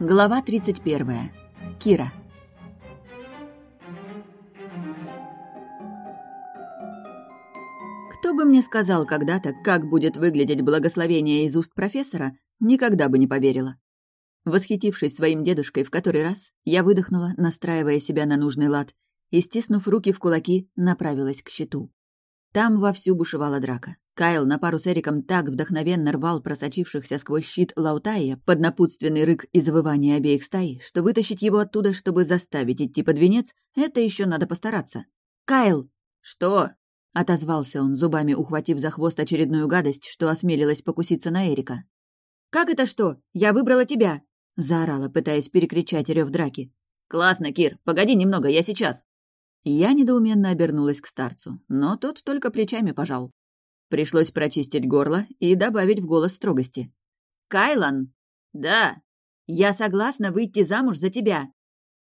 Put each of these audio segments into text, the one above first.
Глава 31. Кира. Кто бы мне сказал когда-то, как будет выглядеть благословение из уст профессора, никогда бы не поверила. Восхитившись своим дедушкой в который раз, я выдохнула, настраивая себя на нужный лад, и, стиснув руки в кулаки, направилась к щиту. Там вовсю бушевала драка. Кайл на пару с Эриком так вдохновенно рвал просочившихся сквозь щит Лаутая под напутственный рык и завывание обеих стай, что вытащить его оттуда, чтобы заставить идти под венец, это еще надо постараться. «Кайл!» «Что?» — отозвался он, зубами ухватив за хвост очередную гадость, что осмелилась покуситься на Эрика. «Как это что? Я выбрала тебя!» — заорала, пытаясь перекричать рев драки. «Классно, Кир! Погоди немного, я сейчас!» Я недоуменно обернулась к старцу, но тот только плечами пожал. Пришлось прочистить горло и добавить в голос строгости. «Кайлан!» «Да!» «Я согласна выйти замуж за тебя!»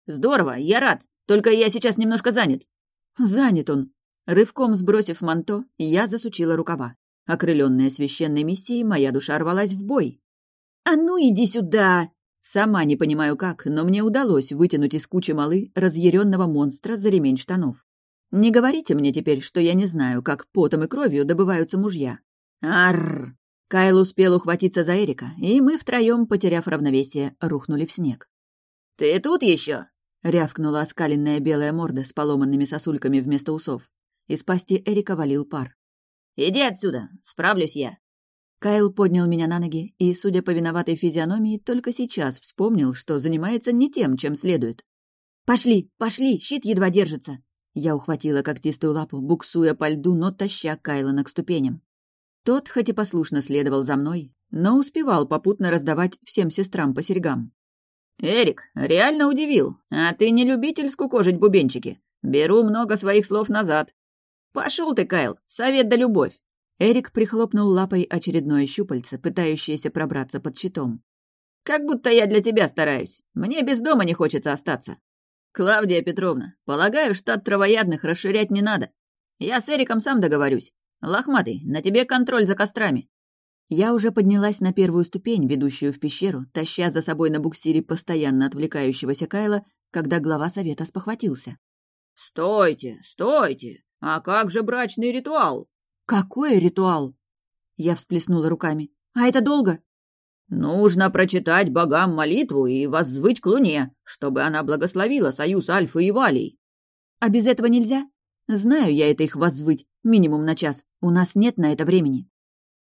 «Здорово, я рад, только я сейчас немножко занят!» «Занят он!» Рывком сбросив манто, я засучила рукава. Окрыленная священной миссией, моя душа рвалась в бой. «А ну иди сюда!» Сама не понимаю как, но мне удалось вытянуть из кучи малы разъяренного монстра за ремень штанов. Не говорите мне теперь, что я не знаю, как потом и кровью добываются мужья. Арр! Кайл успел ухватиться за Эрика, и мы втроем, потеряв равновесие, рухнули в снег. «Ты тут еще? рявкнула оскаленная белая морда с поломанными сосульками вместо усов. Из пасти Эрика валил пар. «Иди отсюда, справлюсь я!» Кайл поднял меня на ноги и, судя по виноватой физиономии, только сейчас вспомнил, что занимается не тем, чем следует. «Пошли, пошли, щит едва держится!» Я ухватила когтистую лапу, буксуя по льду, но таща Кайлона к ступеням. Тот, хоть и послушно следовал за мной, но успевал попутно раздавать всем сестрам по серьгам. «Эрик, реально удивил. А ты не любитель скукожить бубенчики. Беру много своих слов назад. Пошел ты, Кайл, совет да любовь. Эрик прихлопнул лапой очередное щупальце, пытающееся пробраться под щитом. «Как будто я для тебя стараюсь. Мне без дома не хочется остаться». «Клавдия Петровна, полагаю, штат травоядных расширять не надо. Я с Эриком сам договорюсь. Лохматый, на тебе контроль за кострами». Я уже поднялась на первую ступень, ведущую в пещеру, таща за собой на буксире постоянно отвлекающегося Кайла, когда глава совета спохватился. «Стойте, стойте! А как же брачный ритуал?» «Какой ритуал?» Я всплеснула руками. «А это долго?» «Нужно прочитать богам молитву и воззвыть к луне, чтобы она благословила союз Альфы и Валий». «А без этого нельзя? Знаю я это их воззвыть, минимум на час. У нас нет на это времени».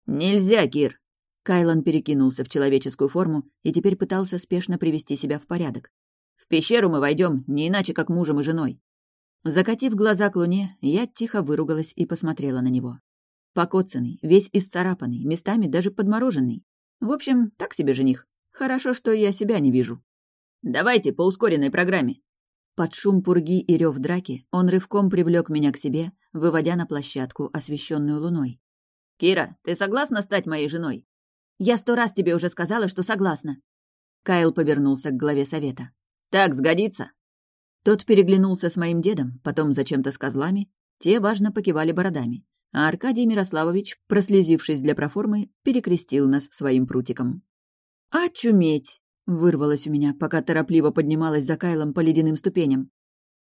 «Нельзя, Кир!» Кайлан перекинулся в человеческую форму и теперь пытался спешно привести себя в порядок. «В пещеру мы войдем не иначе, как мужем и женой». Закатив глаза к луне, я тихо выругалась и посмотрела на него. Покоцанный, весь исцарапанный, местами даже подмороженный. В общем, так себе жених. Хорошо, что я себя не вижу. «Давайте по ускоренной программе». Под шум пурги и рев драки он рывком привлек меня к себе, выводя на площадку, освещенную луной. «Кира, ты согласна стать моей женой?» «Я сто раз тебе уже сказала, что согласна». Кайл повернулся к главе совета. «Так сгодится?» Тот переглянулся с моим дедом, потом зачем-то с козлами, те важно покивали бородами а Аркадий Мирославович, прослезившись для проформы, перекрестил нас своим прутиком. «Очуметь!» — вырвалось у меня, пока торопливо поднималась за Кайлом по ледяным ступеням.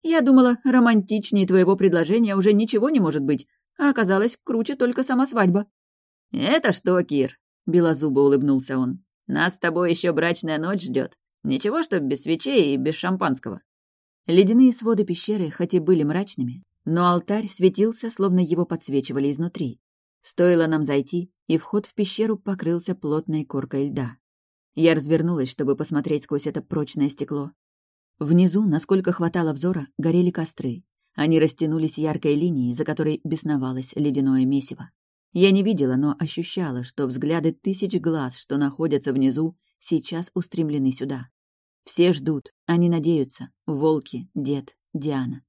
«Я думала, романтичнее твоего предложения уже ничего не может быть, а оказалось, круче только сама свадьба». «Это что, Кир?» — белозубо улыбнулся он. «Нас с тобой еще брачная ночь ждет. Ничего, что без свечей и без шампанского». Ледяные своды пещеры, хоть и были мрачными, но алтарь светился, словно его подсвечивали изнутри. Стоило нам зайти, и вход в пещеру покрылся плотной коркой льда. Я развернулась, чтобы посмотреть сквозь это прочное стекло. Внизу, насколько хватало взора, горели костры. Они растянулись яркой линией, за которой бесновалось ледяное месиво. Я не видела, но ощущала, что взгляды тысяч глаз, что находятся внизу, сейчас устремлены сюда. Все ждут, они надеются. Волки, дед, Диана.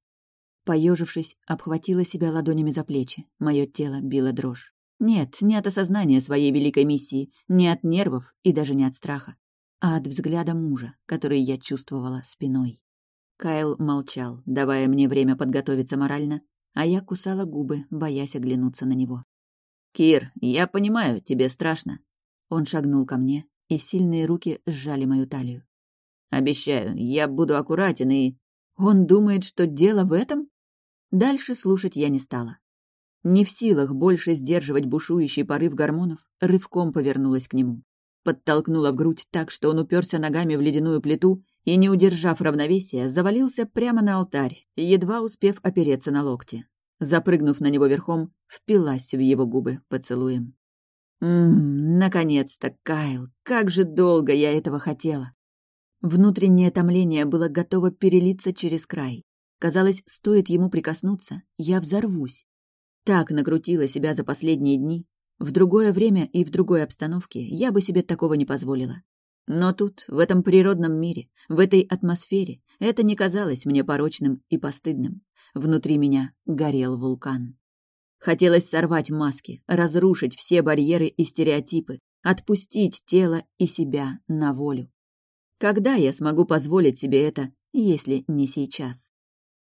Поежившись, обхватила себя ладонями за плечи. Мое тело било дрожь. Нет, не от осознания своей великой миссии, не от нервов и даже не от страха, а от взгляда мужа, который я чувствовала спиной. Кайл молчал, давая мне время подготовиться морально, а я кусала губы, боясь оглянуться на него. «Кир, я понимаю, тебе страшно». Он шагнул ко мне, и сильные руки сжали мою талию. Обещаю, я буду аккуратен и...» Он думает, что дело в этом? Дальше слушать я не стала. Не в силах больше сдерживать бушующий порыв гормонов, рывком повернулась к нему. Подтолкнула в грудь так, что он уперся ногами в ледяную плиту и, не удержав равновесия, завалился прямо на алтарь, едва успев опереться на локте. Запрыгнув на него верхом, впилась в его губы поцелуем. Ммм, наконец-то, Кайл, как же долго я этого хотела. Внутреннее томление было готово перелиться через край. Казалось, стоит ему прикоснуться, я взорвусь. Так накрутила себя за последние дни. В другое время и в другой обстановке я бы себе такого не позволила. Но тут, в этом природном мире, в этой атмосфере, это не казалось мне порочным и постыдным. Внутри меня горел вулкан. Хотелось сорвать маски, разрушить все барьеры и стереотипы, отпустить тело и себя на волю. Когда я смогу позволить себе это, если не сейчас?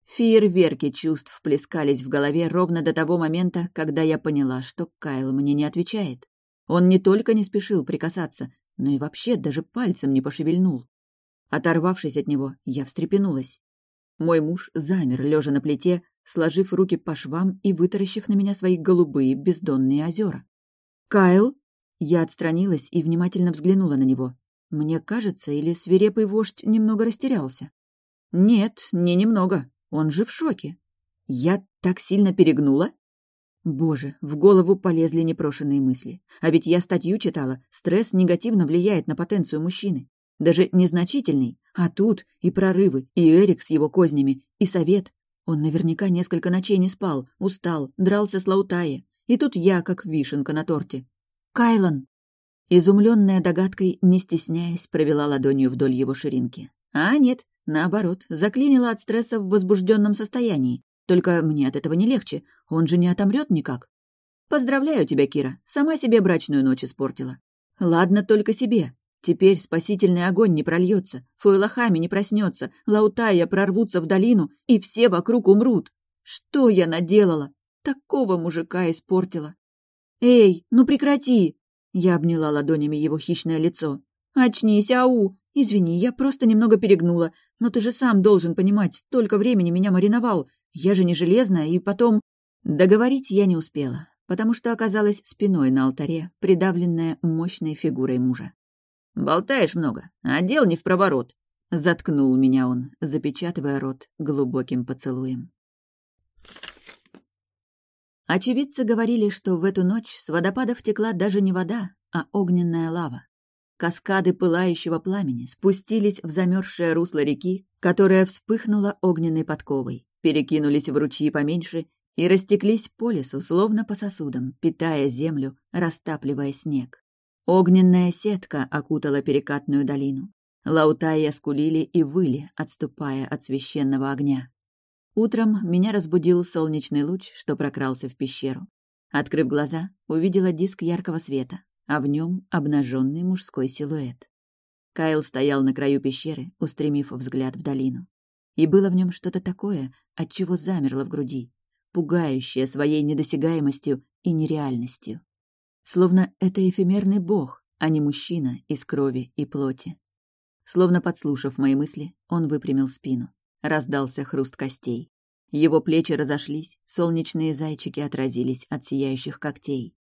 Фейерверки чувств плескались в голове ровно до того момента, когда я поняла, что Кайл мне не отвечает. Он не только не спешил прикасаться, но и вообще даже пальцем не пошевельнул. Оторвавшись от него, я встрепенулась. Мой муж замер, лежа на плите, сложив руки по швам и вытаращив на меня свои голубые бездонные озера. «Кайл?» Я отстранилась и внимательно взглянула на него. Мне кажется, или свирепый вождь немного растерялся? Нет, не немного. Он же в шоке. Я так сильно перегнула? Боже, в голову полезли непрошенные мысли. А ведь я статью читала. Стресс негативно влияет на потенцию мужчины. Даже незначительный. А тут и прорывы, и Эрик с его кознями, и совет. Он наверняка несколько ночей не спал, устал, дрался с Лаутае. И тут я, как вишенка на торте. «Кайлан!» Изумленная догадкой, не стесняясь, провела ладонью вдоль его ширинки. А нет, наоборот, заклинила от стресса в возбужденном состоянии. Только мне от этого не легче, он же не отомрет никак. Поздравляю тебя, Кира, сама себе брачную ночь испортила. Ладно только себе. Теперь спасительный огонь не прольется, Фуэлахами не проснется, Лаутая прорвутся в долину, и все вокруг умрут. Что я наделала? Такого мужика испортила. «Эй, ну прекрати!» Я обняла ладонями его хищное лицо. «Очнись, ау! Извини, я просто немного перегнула. Но ты же сам должен понимать, столько времени меня мариновал. Я же не железная, и потом...» Договорить я не успела, потому что оказалась спиной на алтаре, придавленная мощной фигурой мужа. «Болтаешь много, а дел не в проворот», — заткнул меня он, запечатывая рот глубоким поцелуем. Очевидцы говорили, что в эту ночь с водопадов текла даже не вода, а огненная лава. Каскады пылающего пламени спустились в замерзшее русло реки, которая вспыхнула огненной подковой, перекинулись в ручьи поменьше и растеклись по лесу, словно по сосудам, питая землю, растапливая снег. Огненная сетка окутала перекатную долину. Лаутайя скулили и выли, отступая от священного огня. Утром меня разбудил солнечный луч, что прокрался в пещеру. Открыв глаза, увидела диск яркого света, а в нем обнаженный мужской силуэт. Кайл стоял на краю пещеры, устремив взгляд в долину. И было в нем что-то такое, от чего замерло в груди, пугающее своей недосягаемостью и нереальностью. Словно это эфемерный бог, а не мужчина из крови и плоти. Словно подслушав мои мысли, он выпрямил спину. Раздался хруст костей. Его плечи разошлись, солнечные зайчики отразились от сияющих когтей.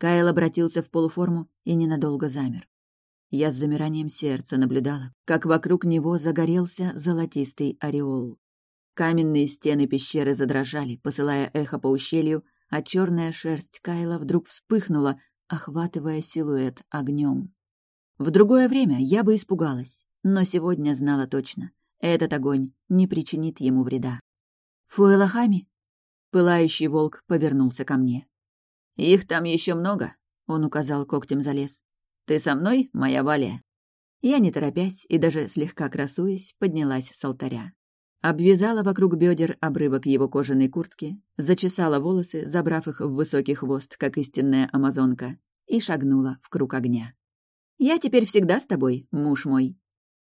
Кайл обратился в полуформу и ненадолго замер. Я с замиранием сердца наблюдала, как вокруг него загорелся золотистый ореол. Каменные стены пещеры задрожали, посылая эхо по ущелью, а черная шерсть Кайла вдруг вспыхнула, охватывая силуэт огнем. В другое время я бы испугалась, но сегодня знала точно. Этот огонь не причинит ему вреда. «Фуэлахами?» Пылающий волк повернулся ко мне. «Их там еще много», — он указал когтем за лес. «Ты со мной, моя Валя?» Я, не торопясь и даже слегка красуясь, поднялась с алтаря. Обвязала вокруг бедер обрывок его кожаной куртки, зачесала волосы, забрав их в высокий хвост, как истинная амазонка, и шагнула в круг огня. «Я теперь всегда с тобой, муж мой»,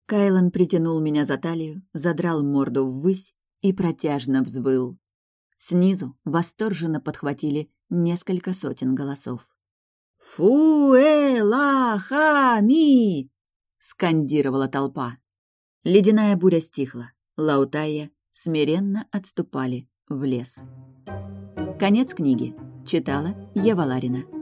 Кайлан притянул меня за талию, задрал морду ввысь и протяжно взвыл. Снизу восторженно подхватили несколько сотен голосов. «Фуэлахами!» — скандировала толпа. Ледяная буря стихла. Лаутайя смиренно отступали в лес. Конец книги. Читала Ева Ларина.